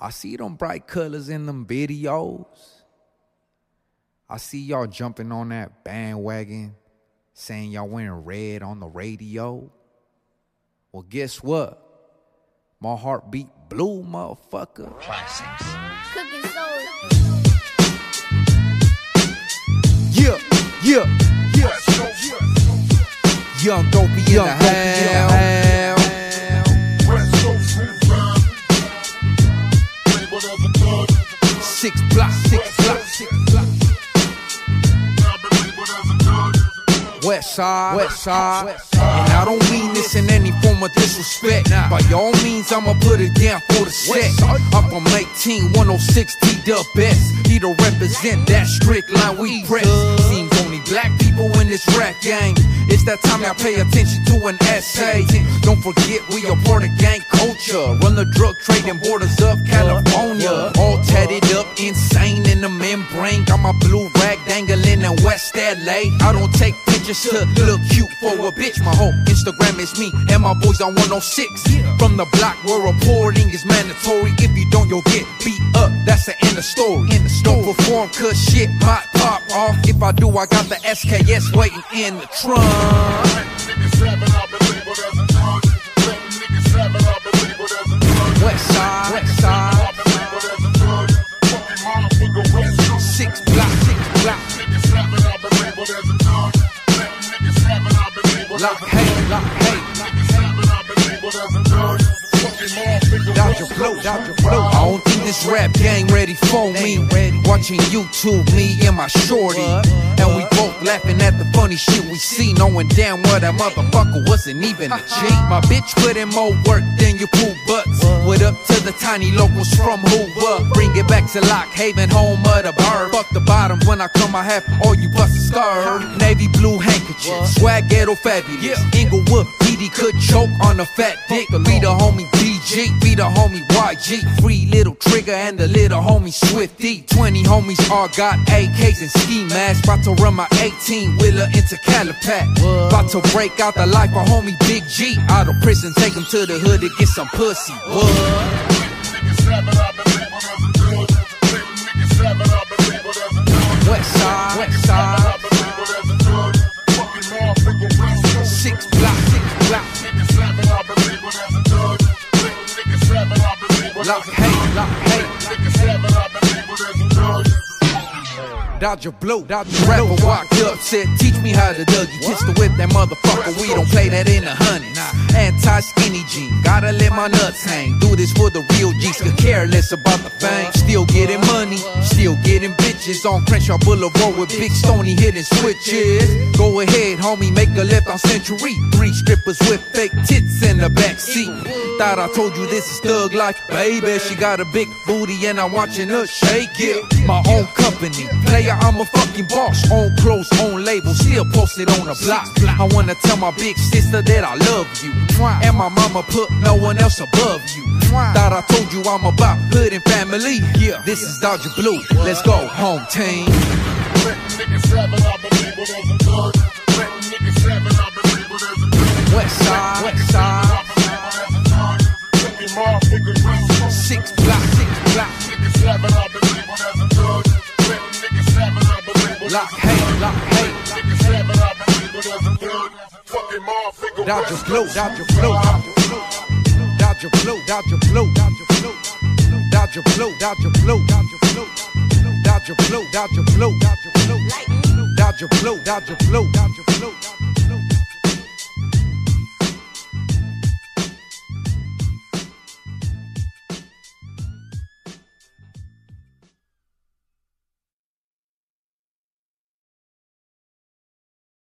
I see them bright colors in them videos. I see y'all jumping on that bandwagon, saying y'all wearing red on the radio. Well, guess what? My heartbeat blue, motherfucker. Classics. Cookin Soul. Yeah, yeah, yeah. Young dopey in the house. Six block, six block, six blocks. West side, west side. And I don't mean this in any form of disrespect. By all means, I'ma put it down for the set. Up on 18, 106 T Dub best. He to represent that strict line we press. Seems only black people in this rap gang. It's that time y'all pay attention to an essay. Don't forget we are part of gang culture. Run the drug trading borders of California. All tatted up, insane in the membrane. Got my blue rag dangling in West LA. I don't take pictures to look cute for a bitch. My whole Instagram is me and my boys on 106. From the block where reporting is mandatory. If you don't, you'll get beat up. That's the end of story. Don't perform cause shit might pop off. If I do, I got the SKS waiting in the trunk. West side, west side. Lock hate, lock hate. Dodge your blow, dodge your blow. I don't think this rap gang ready for me. Watching YouTube, me and my shorty. And we both laughing at the funny shit we see. Knowing damn well that motherfucker wasn't even a G. My bitch put in more work than you pool butts. What up to the tiny locals from Hoover? Bring it back to Lock Haven, home of the bird. Fuck the bottom when I come, I have all you busted skirt. Navy blue handkerchief, swag ghetto fabulous. Inglewood, PD could choke on a fat dick. Be the homie BG, be the homie YG. Free little trigger and the little homie Swifty. 20 homies all got AKs and ski masks. About to run my 18 wheeler into Calipat. About to break out the life of homie Big G. Out of prison, take him to the hood to get some pussy. What? West side, west side. Lock hate, lock hate. Dodge your blow, dodge your rapper walked up, said, Teach me how to Dougie. Kiss the whip, that motherfucker. We don't play that in the honey. Anti skinny jean, gotta let my nuts hang. Do this for the real G's, care less about the fame. Still getting money, still getting bitches on Crenshaw Boulevard with Big Stony hitting switches. Go ahead, homie, make a left on Century. Three strippers with fake tits in the back seat. Thought I told you this is thug life, baby. She got a big booty and I'm watching her shake it. My own company, player, I'm a fucking boss. Own clothes, own label, still posted on the block. I wanna tell my big sister that I love you. And my mama put no one else above you. Thought I told you I'm about hood and family. Yeah, this is Dodger Blue. Let's go, home team. West side, west side. Six block, six block. Lock hate, lock hate. Dodge your flow, dodge your flow, dodge your flow, dodge your flow, dodge your flow, dodge your flow, dodge your flow, dodge your flow, dodge flow, dodge flow, flow, flow, flow, flow, flow.